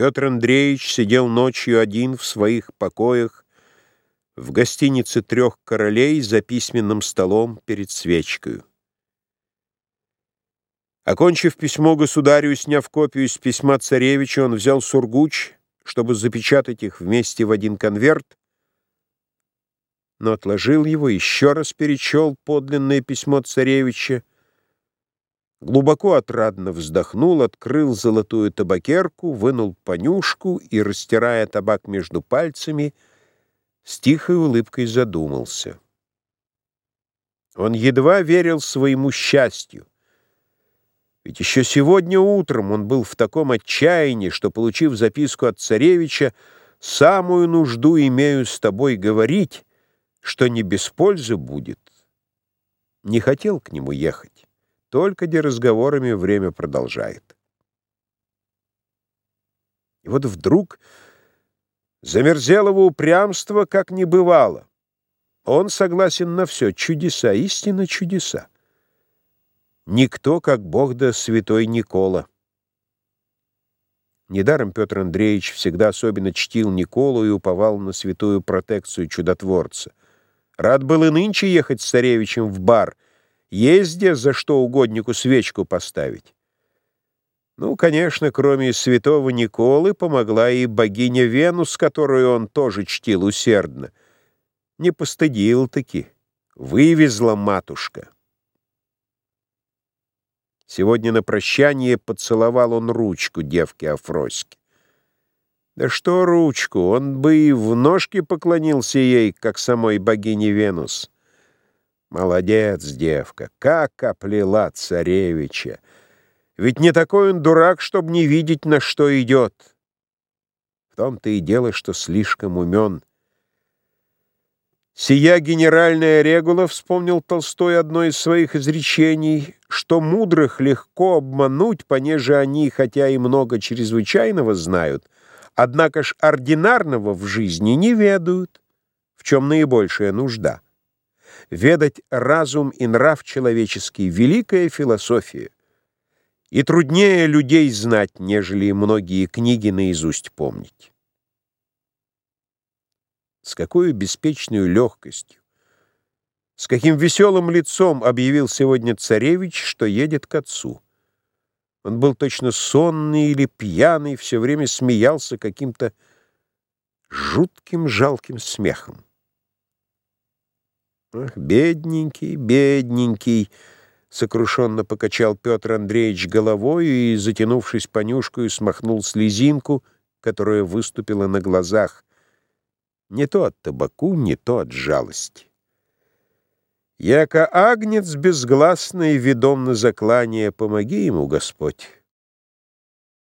Петр Андреевич сидел ночью один в своих покоях в гостинице трех королей за письменным столом перед свечкой. Окончив письмо государю и сняв копию из письма царевича, он взял сургуч, чтобы запечатать их вместе в один конверт, но отложил его, еще раз перечел подлинное письмо царевича, глубоко отрадно вздохнул, открыл золотую табакерку, вынул понюшку и, растирая табак между пальцами, с тихой улыбкой задумался. Он едва верил своему счастью. Ведь еще сегодня утром он был в таком отчаянии, что, получив записку от царевича, «Самую нужду имею с тобой говорить», что не без пользы будет, не хотел к нему ехать. Только где разговорами время продолжает. И вот вдруг замерзелого упрямства как не бывало. Он согласен на все, чудеса, истинно чудеса. Никто, как Бог да святой Никола. Недаром Петр Андреевич всегда особенно чтил Николу и уповал на святую протекцию чудотворца. Рад был и нынче ехать с царевичем в бар, езде за что угоднику свечку поставить. Ну, конечно, кроме святого Николы, помогла и богиня Венус, которую он тоже чтил усердно. Не постыдил-таки, вывезла матушка. Сегодня на прощание поцеловал он ручку девки Афроськи. Да что ручку, он бы и в ножки поклонился ей, как самой богине Венус. Молодец, девка, как оплела царевича. Ведь не такой он дурак, чтобы не видеть, на что идет. В том-то и дело, что слишком умен. Сия генеральная регула, вспомнил Толстой одно из своих изречений, что мудрых легко обмануть, понеже они, хотя и много чрезвычайного знают, — однако ж ординарного в жизни не ведают, в чем наибольшая нужда. Ведать разум и нрав человеческий — великая философия, и труднее людей знать, нежели многие книги наизусть помнить. С какой беспечной легкостью, с каким веселым лицом объявил сегодня царевич, что едет к отцу. Он был точно сонный или пьяный, все время смеялся каким-то жутким жалким смехом. «Ах, бедненький, бедненький!» — сокрушенно покачал Петр Андреевич головой и, затянувшись понюшкою, смахнул слезинку, которая выступила на глазах. Не то от табаку, не то от жалости. Яко агнец безгласный, ведом на заклание, помоги ему, Господь.